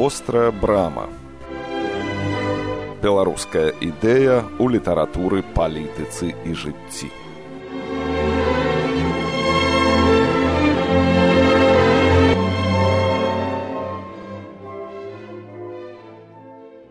вострая брама. Беларуская ідэя ў літаратуры палітыцы і жыцці.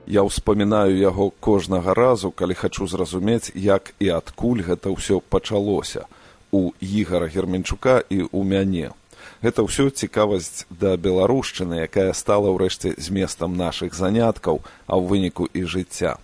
Я ўспамінаю яго кожнага разу, калі хачу зразумець, як і адкуль гэта ўсё пачалося. У ігара герменчука і ў мяне гэта ўсё цікавасць да беларушчыны якая стала ўрэшце зместам нашых заняткаў а ў выніку і жыцця.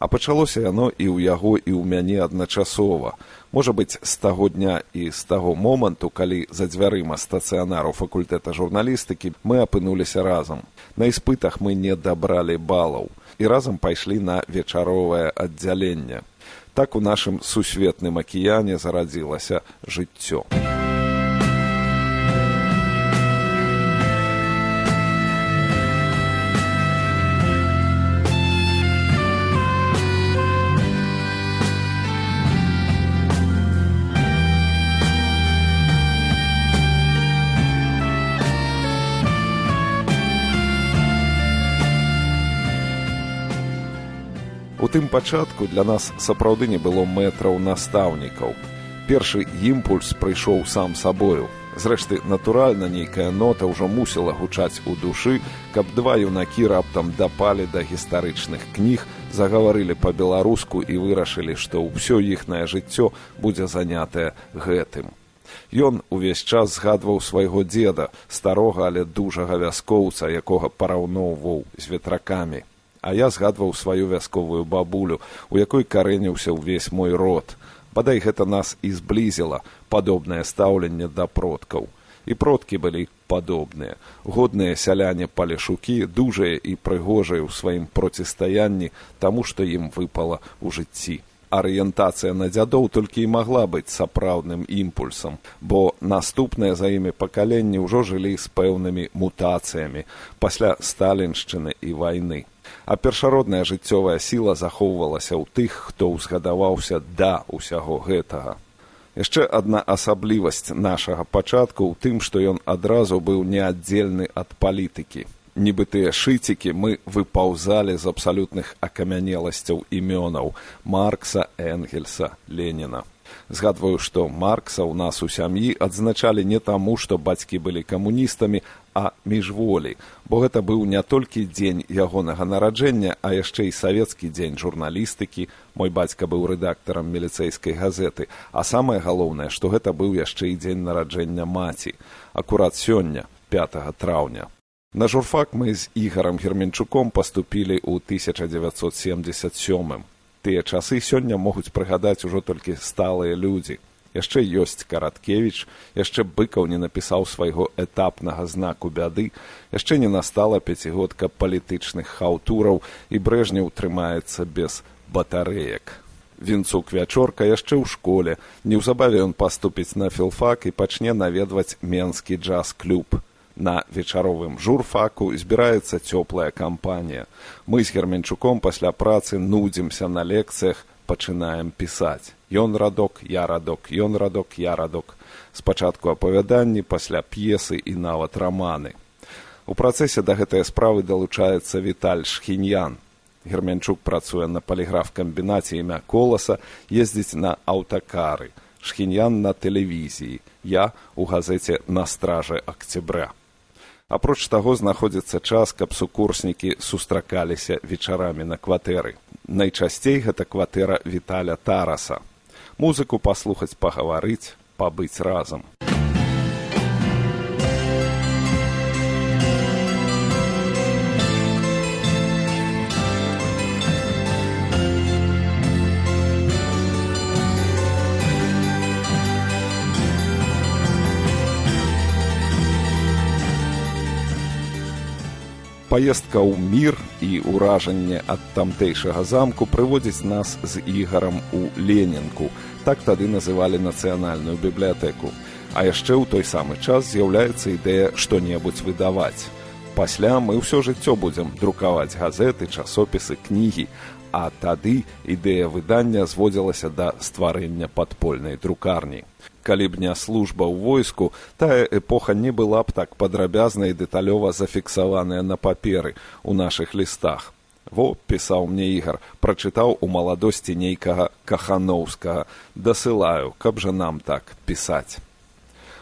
А пачалося яно і ў яго і ў мяне адначасова. Можа быць з таго дня і з таго моманту калі за дзвярыма стацыянару факультэта журналістыкі мы апынуліся разам. На іспытах мы не дабралі балаў і разам пайшлі на вечаровае аддзяленне. Так у нашым сусветным акіяне зарадзілася жыццё. Тым пачатку для нас сапраўды не было мэтраў настаўнікаў. Першы імпульс прыйшоў сам сабою. Зрэшты, натуральна нейкая нота ўжо мусіла гучаць у душы, каб два юнакі раптам дапалі да гістарычных кніг, загаварылі па-беларуску і вырашылі, што ўсё іхнае жыццё будзе занятае гэтым. Ён увесь час згадваў свайго дзеда, старога, але дужага вяскоўца, якога параўноўваў з ветракамі а я згадваў сваю вясковую бабулю у якой карэніўся ўвесь мой род. Бадай гэта нас і зблізіла падобнае стаўленне да продкаў. І продкі былі падобныя. Годныя сяляне палешукі дужыя і прыгожыя ў сваім процістаянні таму што ім выпала ў жыцці. Арыентацыя на дзядоў толькі і магла быць сапраўдным імпульсам бо наступныя за імі пакаленні ўжо жылі з пэўнымі мутацыямі пасля сталіншчыны і вайны а першародная жыццёвая сіла захоўвалася ў тых, хто ўзгадаваўся да ўсяго гэтага. Яшчэ адна асаблівасць нашага пачатку ў тым, што ён адразу быў неаддзельны ад палітыкі. Нібы тыя шыцікі мы выпаўзалі з абсалютных акамянеласцяў імёнаў Маркса, Энгельса, Леніна. Згадваю, што Маркса ў нас у сям'і адзначалі не таму, што бацькі былі камуністамі, а міжволі, бо гэта быў не толькі дзень ягонага нараджэння, а яшчэ і савецкі дзень журналістыкі. Мой бацька быў рэдактарам міліцэйскай газеты, а самае галоўнае, што гэта быў яшчэ і дзень нараджэння маці, акурат сёння 5 траўня. На журфак мы з ігарам герменчуком паступілі ў 1977 тыя часы сёння могуць прыгадаць ужо толькі сталыя людзі яшчэ ёсць караткевич яшчэ быкаў не напісаў свайго этапнага знаку бяды яшчэ не настала пяцігодка палітычных хаўтураў і брэжняў трымаецца без батарэек. Вінцук вячорка яшчэ ў школе. Неўзабаве ён паступіць на філфак і пачне наведваць менскі джаз клуб на вечаровым журфаку збіраецца цёплая кампанія. Мы з герменчуком пасля працы нудзімся на лекцыях, пачынаем пісаць. Ён радок, я радок, ён радок, я радок. Спачатку апавяданні пасля п'есы і нават раманы. У працэсе да гэтай справы далучаецца Віталь Шхіньян. Герменчук працуе на паліграф-камбінаце імя коласа, ездзіць на аўтакары. Шхіньян на тэлевізіі, я у газеце на стражы акцября. Апроч таго знаходзіцца час, каб сукурснікі сустракаліся вечарамі на кватэры. Найчасцей гэта кватэра Віталя Тараса. Музыку паслухаць пагаварыць, пабыць разам. Паездка ў мір і ўражанне ад тамтэйшага замку прыводзіць нас з ігарам у ленінку. Так тады называлі нацыянальную бібліятэку. А яшчэ ў той самы час з'яўляецца ідэя што-небудзь выдаваць. Пасля мы ўсё жыццё будзем друкаваць газеты, часопісы, кнігі, а тады ідэя выдання зводзілася да стварэння падпольнай друкарні. Калі б не служба ў войску, тая эпоха не была б так падрабязна і дэталёва зафіксаваная на паперы ў нашых лістах. Во пісаў мне ігар, прачытаў у маладосці нейкага каханоўскага, дасылаю, каб жа нам так пісаць.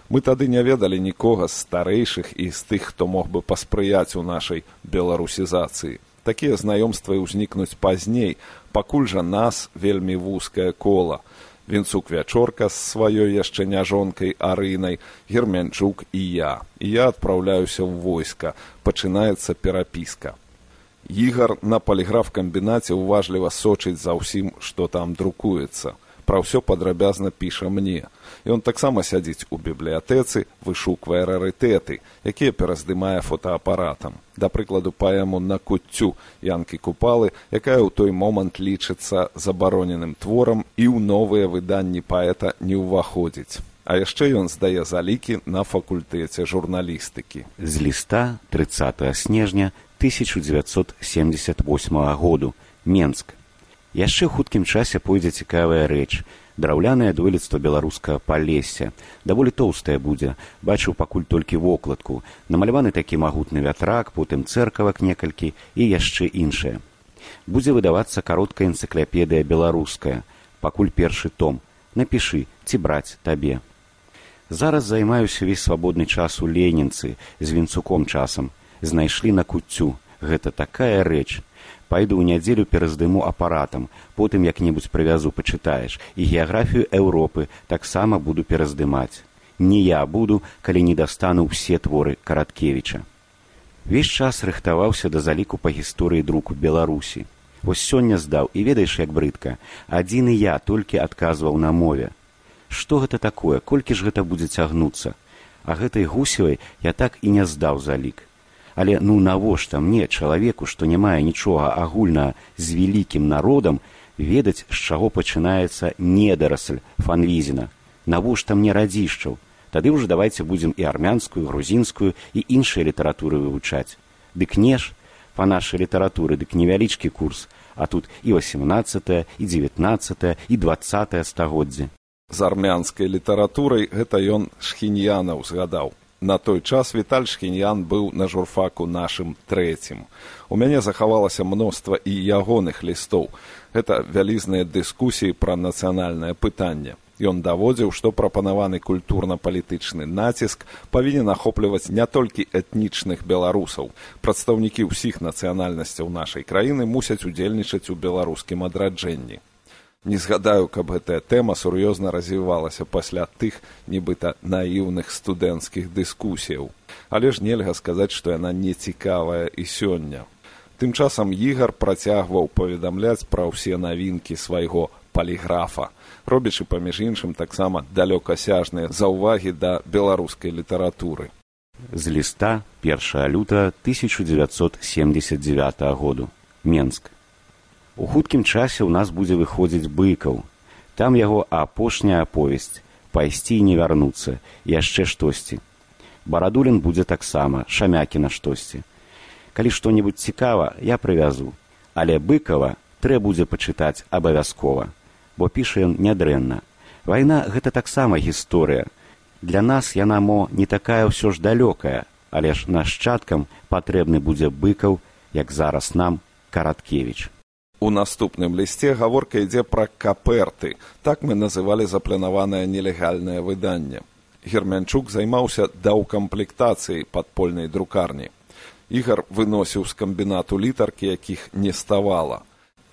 Мы тады не ведалі нікога з старэйшых і з тых, хто мог бы паспрыяць у нашай беларусізацыі. Такія знаёмствы ўзнікнуць пазней, пакуль жа нас вельмі вузкае кола. Вінцук вячорка з сваёй яшчэ няжонкай арынай, герменчук і я. І я адпраўляюся ў войска, пачынаецца перапіска. Ігар на паліграф-камбінаце ўважліва сочыць за ўсім, што там друкуецца пра ўсё падрабязна піша мне. Ён таксама сядзіць у бібліятэцы, вышуквае рарытэты, якія пераздымае фотоапаратам. Да прыкладу паэму на куццю янкі купалы, якая ў той момант лічыцца забароненым творам і ў новыя выданні паэта не ўваходзіць. А яшчэ ён здае залікі на факультэце журналістыкі. З ліста 30 снежня 1978 году Менск яшчэ хуткім часе пойдзе цікавая рэч. Драўлянае дойлідства беларускага палесся даволі тоўстае будзе. Бачыў пакуль толькі вокладку. Намаляваны такі магутны вятрак потым цэркавак некалькі і яшчэ іншае. Будзе выдавацца кароткая энцыклапедыя беларуская. Пакуль першы том. Напішы ці браць табе. Зараз займаюся ўвесь свабодны час у ленінцы з вінцуком часам. Знайшлі на куццю. Гэта такая рэч пайду ў нядзелю пераздыму апаратам потым як-небудзь прывязу пачытаеш. І геаграфію еўропы таксама буду пераздымаць не я буду калі не дастану ўсе творы караткевіча. Весь час рыхтаваўся да заліку па гісторыі друку беларусі. Вось сёння здаў і ведаеш як брыдка адзін і я толькі адказваў на мове. Што гэта такое? Колькі ж гэта будзе цягнуцца? А гэтай гусевай я так і не здаў залік але ну навошта мне чалавеку што не мае нічога агульна з вялікім народам ведаць з чаго пачынаецца недарасль фанвізіна? Навошта мне радзішчаў? Тады ўжо давайте будзем і армянскую грузінскую і іншыя літаратуры вывучаць. Дык не ж па нашай літаратуры дык невялічкі курс а тут і восемнадцатое і девятнадцатое і двадцатое стагоддзе. З армянскай літаратурай гэта ён шхіньяна ўзгадаў на той час віталь шхіньян быў на журфаку нашым трэцім. У мяне захавалася мноства і ягоных лістоў. Гэта вялізныя дыскусіі пра нацыянальнае пытанне. Ён даводзіў што прапанаваны культурна-палітычны націск павінен ахопліваць не толькі этнічных беларусаў. Прадстаўнікі ўсіх нацыянальнасцяў нашай краіны мусяць удзельнічаць у беларускім адраджэнні не згадаю каб гэтая тэма сур'ёзна развівалася пасля тых нібыта наіўных студэнцкіх дыскусіяў. Але ж нельга сказаць што яна не цікавая і сёння. Тым часам ігар працягваў паведамляць пра ўсе навінкі свайго паліграфа робячы паміж іншым таксама далёкасяжныя заўвагі да беларускай літаратуры. З ліста першая люта 1979 году менск У хуткім часе ў нас будзе выходзіць быкаў. Там яго апошняя аповесць пайсці і не вярнуцца яшчэ штосьці. Барадулін будзе таксама шамякі на штосьці. Калі што-небудзь цікава, я прывязу, але быкава трэ будзе пачытаць абавязкова, бо піша ён нядрэнна. Вайна гэта таксама гісторыя. Для нас яна мо не такая ўсё ж далёкая, але ж нашчадкам патрэбны будзе быкаў, як зараз нам караткевіч. У наступным лісце гаворка ідзе пра каперты. Так мы называлі запланаванае нелегальнае выданне. Гермянчук займаўся даўкамплектацыяй падпольнай друкарні. Ігар выносіў з камбінату літаркі, якіх не ставала.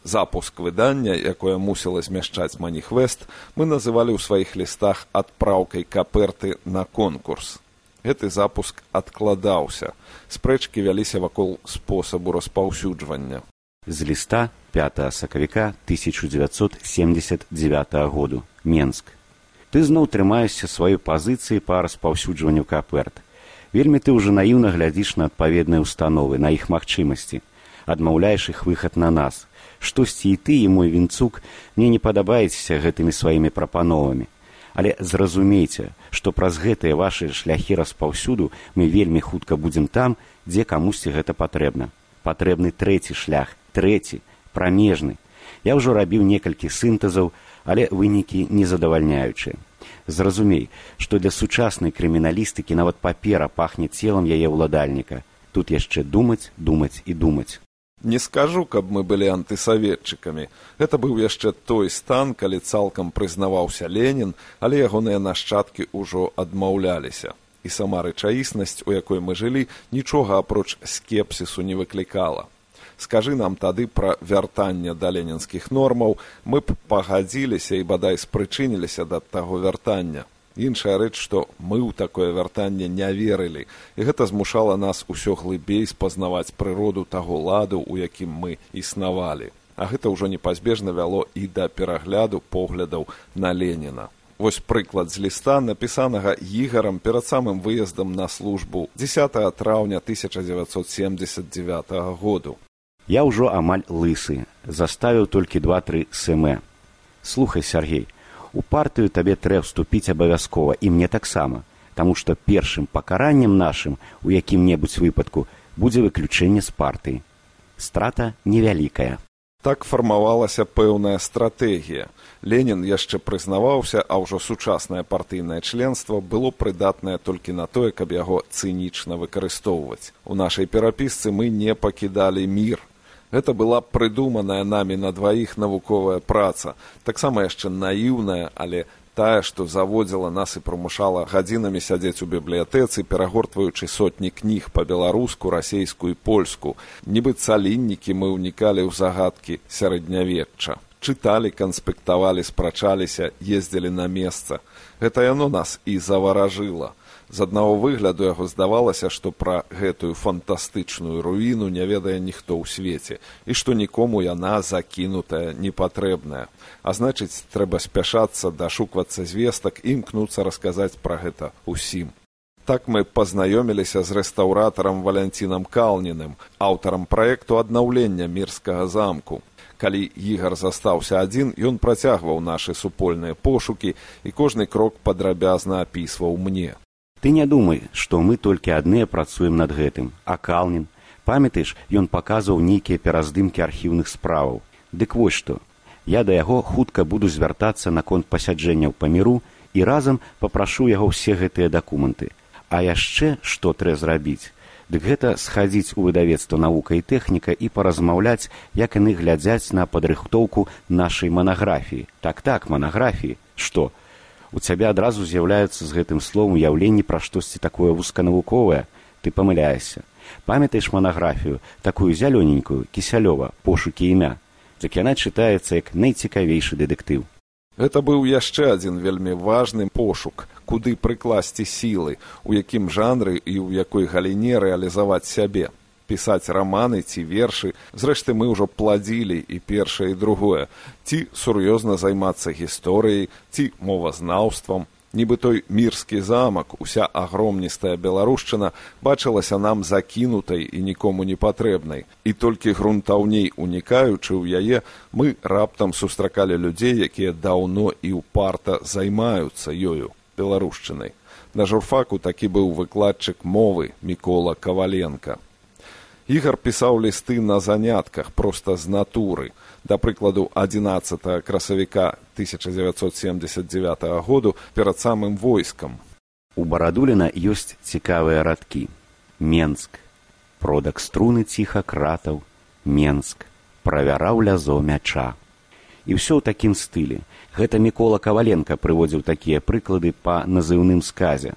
Запуск выдання, якое мусіла змяшчаць маніхвест, мы называлі ў сваіх лістах адпраўкай каперты на конкурс. Гэты запуск адкладаўся. Спрэчкі вяліся вакол спосабу распаўсюджвання з ліста 5 сакавіка 1979 году менск ты зноў трымаешся сваёй пазіцыі па распаўсюджванню каперт вельмі ты ўжо наіўна глядзіш на адпаведныя установы на іх магчымасці. Адмаўляеш іх выхад на нас. Штосьці і ты і мой вінцук мне не падабаецеся гэтымі сваімі прапановамі. Але зразумейце што праз гэтыя вашы шляхі распаўсюду мы вельмі хутка будзем там дзе камусьці гэта патрэбна. Патрэбны трэці шлях трэці прамежны Я ўжо рабіў некалькі сінтэзаў, але вынікі незадавальняючыя. Зразумей, што для сучаснай крыміналістыкі нават папера пахне целам яе ўладальніка. Тут яшчэ думаць, думаць і думаць. Не скажу, каб мы былі антысаветчыкамі. Гэта быў яшчэ той стан, калі цалкам прызнаваўся Ленін, але ягоныя нашчадкі ўжо адмаўляліся. І сама рэчаіснасць, у якой мы жылі, нічога апроч скепсісу не выклікала скажы нам тады пра вяртанне да ленінскіх нормаў. Мы б пагадзіліся і бадай спрычыніліся да таго вяртання. Іншая рэч што мы ў такое вяртанне не верылі. І гэта змушала нас усё глыбей спазнаваць прыроду таго ладу у якім мы існавалі. А гэта ўжо непазбежна вяло і да перагляду поглядаў на леніна. Вось прыклад з ліста напісанага ігарам перад самым выездам на службу. 10 траўня 1979 году Я ўжо амаль лысы, заставіў толькі два-тры сэмэ. Слухай, Сергей, у партыю табе трэ вступіць абавязкова і мне таксама, таму што першым пакараннем нашым у якім-небудзь выпадку будзе выключэнне з партыі. Страта невялікая. Так фармавалася пэўная стратэгія. Ленін яшчэ прызнаваўся, а ўжо сучаснае партыйнае членства было прыдатнае толькі на тое, каб яго цынічна выкарыстоўваць. У нашай перапісцы мы не пакідалі мір, Гэта была прыдуманая намі на дваіх навуковая праца, таксама яшчэ наіўная, але тая, што заводзіла нас і прымушала гадзінамі сядзець у бібліятэцы, перагортваючы сотні кніг па-беларуску, расейскую і польску. Нібы цаліннікі мы ўнікалі ў загадкі сярэднявечча. Чыталі, канспектавалі, спрачаліся, ездзілі на месца. Гэта яно нас і заваражыла з аднаго выгляду яго здавалася што пра гэтую фантастычную руіну не ведае ніхто ў свеце і што нікому яна закінутая непатрэбная а значыць трэба спяшацца дашуквацца звестак і імкнуцца расказаць пра гэта усім так мы пазнаёміліся з рэстаўратарам валянцінам калніным аўтарам праекту аднаўлення мірскага замку. Калі ігар застаўся адзін ён працягваў нашы супольныя пошукі і кожны крок падрабязна апісваў мне Ты не думай, што мы толькі адныя працуем над гэтым, а калнін. Памятаеш, ён паказваў нейкія пераздымкі архіўных справаў. Дык вось што. Я да яго хутка буду звяртацца наконт пасяджэнняў па міру і разам папрашу яго ўсе гэтыя дакументы. А яшчэ што трэ зрабіць? Дык гэта схадзіць у выдавецтва навука і тэхніка і паразмаўляць, як яны глядзяць на падрыхтоўку нашай манаграфіі. Так так, манаграфіі, што? У цябе адразу з'яўляецца з гэтым словом уяўленне пра штосьці такое вузканавуковае ты памыляешся. Памятаеш манаграфію такую зялёненькую кісялёва пошукі імя. Так яна чытаецца як найцікавейшы дэтэктыў. Гэта быў яшчэ адзін вельмі важны пошук куды прыкласці сілы у якім жанры і ў якой галіне рэалізаваць сябе пісаць раманы ці вершы. Зрэшты мы ўжо пладзілі і першае і другое. Ці сур'ёзна займацца гісторыяй ці мовазнаўствам. Нібы той мірскі замак уся агромністая беларушчына бачылася нам закінутай і нікому не патрэбнай. І толькі грунтаўней унікаючы ў яе мы раптам сустракалі людзей якія даўно і ўпарта займаюцца ёю беларушчынай. На журфаку такі быў выкладчык мовы мікола каваленко ігар пісаў лісты на занятках проста з натуры. Да прыкладу 11 красавіка 1979 году перад самым войскам у барадуліна ёсць цікавыя радкі менск. Продак струны ціха кратаў менск. Правяраў лязо мяча. І ўсё ў такім стылі гэта мікола каваленко прыводзіў такія прыклады па назыўным сказе.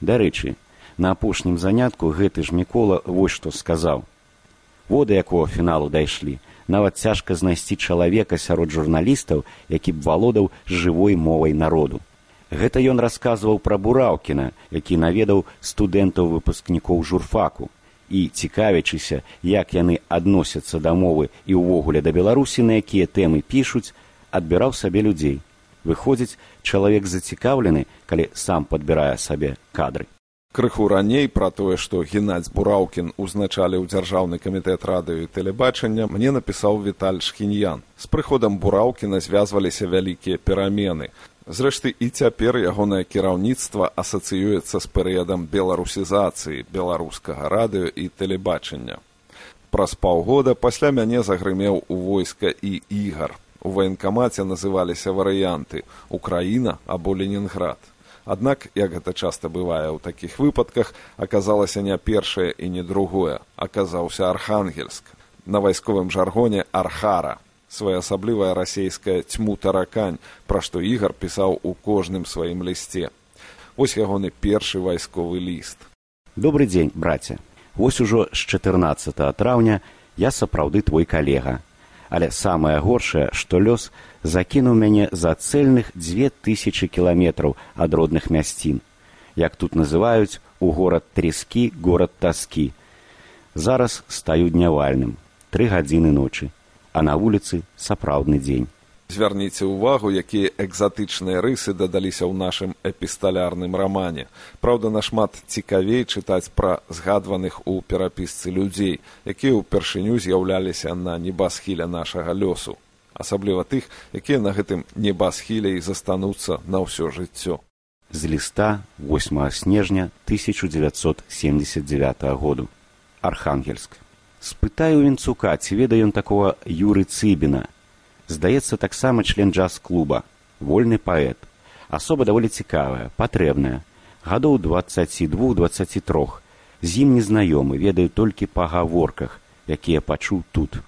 Дарэчы на апошнім занятку гэты ж мікола вось што сказаў. Во да якого фіналу дайшлі. Нават цяжка знайсці чалавека сярод журналістаў які б валодаў жывой мовай народу. Гэта ён расказваў пра бураўкіна які наведаў студэнтаў выпускнікоў журфаку. І цікавячыся як яны адносяцца да мовы і ўвогуле да беларусі на якія тэмы пішуць адбіраў сабе людзей. Выходзіць чалавек зацікаўлены калі сам падбірае сабе кадры крыху раней пра тое што геннадзь бураўкін узначаліў дзяржаўны камітэт радыё і тэлебачання мне напісаў віталь шхіньян з прыходам бураўкіна звязваліся вялікія перамены. Зрэшты і цяпер ягонае кіраўніцтва асацыюецца з перыядам беларусізацыі беларускага радыё і тэлебачання. Праз паўгода пасля мяне загрымеў у войска і ігар. У ваенкамаце называліся варыянты украіна або ленінград аднак як гэта часта бывае ў такіх выпадках аказалася не першае і не другое аказаўся архангельск. На вайсковым жаргоне архара своеасаблівая расійская цьму таракань пра што ігар пісаў у кожным сваім лісце. Вось ягоны першы вайсковы ліст. Добрый дзень браце. Вось ужо з 14 траўня я сапраўды твой калега але самае горшае што лёс закінуў мяне за цэльных дзве тысячи кіламетраў ад родных мясцін. Як тут называюць у горад трескі горад таскі зараз стаю днявальным тры гадзіны ночы а на вуліцы сапраўдны дзень звярніце ўвагу якія экзатычныя рысы дадаліся ў нашым эпісталярным рамане. Праўда нашмат цікавей чытаць пра згадваных у перапісцы людзей якія ўпершыню з'яўляліся на небасхіле нашага лёсу асабліва тых якія на гэтым небасхіле і застануцца на ўсё жыццё. З ліста 8 снежня 1979 году. Архангельск. Спытаю вінцука ці ведае ён такого юры цыбіна здаецца таксама член джаз-клуба вольны паэт. Асоба даволі цікавая патрэбная. Гадоў двадцаці двух двадцаці трох. З ім незнаёмы ведаю толькі па гаворках якія пачуў тут.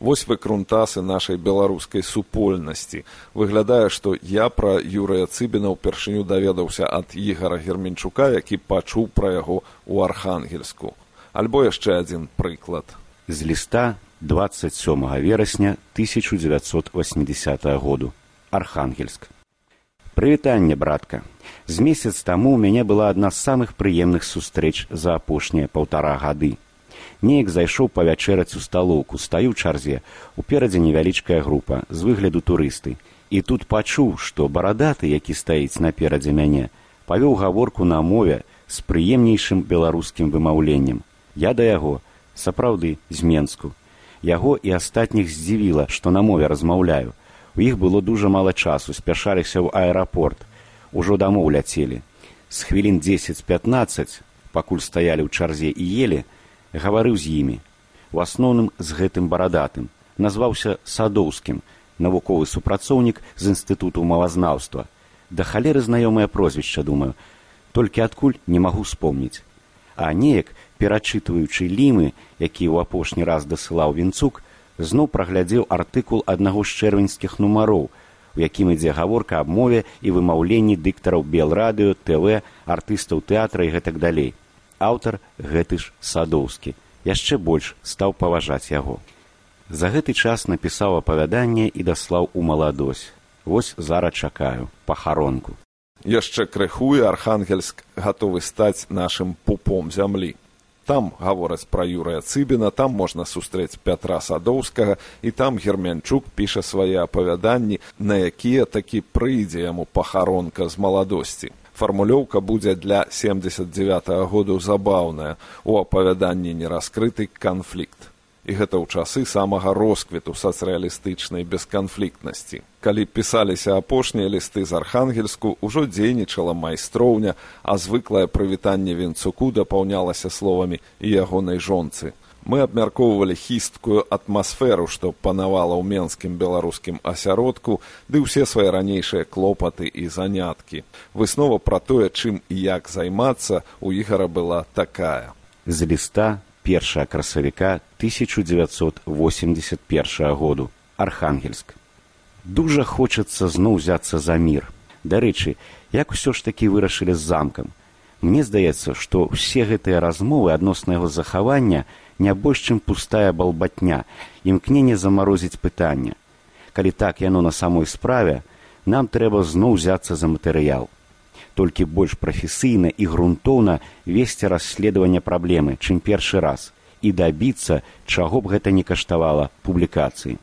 Вось вы крунтасы нашай беларускай супольнасці. Выглядае што я пра юрыя цыбіна ўпершыню даведаўся ад ігара герменчука які пачуў пра яго ў архангельску. Альбо яшчэ адзін прыклад. З ліста 27 верасня 1980 году. Архангельск. Прывітанне братка. З месяц таму у мяне была адна з самых прыемных сустрэч за апошнія паўтара гады неяк зайшоў павячэраць у сталоўку стаю чарзе уперадзе невялічкая група з выгляду турысты. І тут пачуў што барадаты які стаіць наперадзе мяне павёў гаворку на мове з прыемнейшым беларускім вымаўленнем. Я да яго сапраўды з менску яго і астатніх здзівіла што на мове размаўляю. У іх было дужа мала часу спяшаліся ў аэрапорт. Ужо дамоў ляцелі. З хвілін дзесяць пятнаццаць пакуль стаялі ў чарзе і елі гаварыў з імі. У асноўным з гэтым барадатым. Назваўся садоўскім навуковы супрацоўнік з інстытуту мовазнаўства да халеры знаёмае прозвішча думаю. Толькі адкуль не магу спомніць а неяк перачытваючы лімы які ў апошні раз дасылаў вінцук зноў праглядзеў артыкул аднаго з чэрвеньскіх нумароў у якім ідзе гаворка аб мове і вымаўленні дыктараў белрадыё тв артыстаў тэатра і гэтак далей. Аўтар гэты ж садоўскі. Яшчэ больш стаў паважаць яго. За гэты час напісаў апавяданне і даслаў у маладось вось зараз чакаю пахаронку яшчэ крыхуе архангельск гатовы стаць нашым пупом зямлі. Там гавораць пра юрыя цыбіна там можна сустрэць пятра садоўскага і там герменчук піша свае апавяданні на якія такі прыйдзе яму пахаронка з маладосці. Фармулёўка будзе для семьдесят девять году забаўная. У апавяданні нераскрыты канфлікт і гэта ў часы самага росквіту сацыялістычнай бесканфліктнасці. Калі пісаліся апошнія лісты з архангельску, ужо дзейнічала майстроўня, а звыклае прывітанне вінцуку дапаўнялася словамі і ягонай жонцы. Мы абмяркоўвалі хісткую атмасферу, што панавала ў менскім беларускім асяродку, ды ўсе свае ранейшыя клопаты і заняткі. Выснова пра тое, чым і як займацца у ігара была такая. З ліста першая красавіка 1981 году архангельск. Дужа хочацца зноў узяцца за мір. Дарэчы як усё ж такі вырашылі з замкам? Мне здаецца што ўсе гэтыя размовы адносна яго захавання не больш чым пустая балбатня імкненне замарозіць пытання калі так яно на самой справе нам трэба зноў узяцца за матэрыял толькі больш прафесійна і грунтоўна весці расследаванне праблемы, чым першы раз і дабіцца, чаго б гэта не каштавала публікацыі.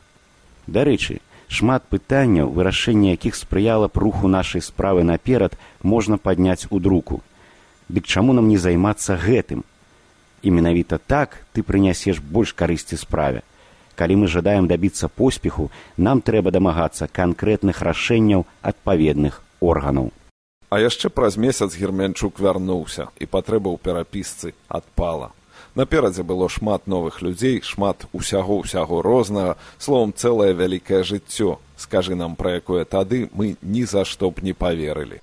Дарэчы, шмат пытанняў, вырашэнне якіх спрыяла б руху нашай справы наперад можна падняць у друку. Дык чаму нам не займацца гэтым? І менавіта так ты прынясеш больш карысці справе. Калі мы жадаем дабіцца поспеху, нам трэба дамагацца канкрэтных рашэнняў адпаведных органаў. А яшчэ праз месяц герменчук вярнуўся і патрэба ў перапісцы адпала. Наперадзе было шмат новых людзей, шмат усяго ўсяго рознага, словом цэлае вялікае жыццё. Скажы нам, пра якое тады мы ні за што б не паверылі.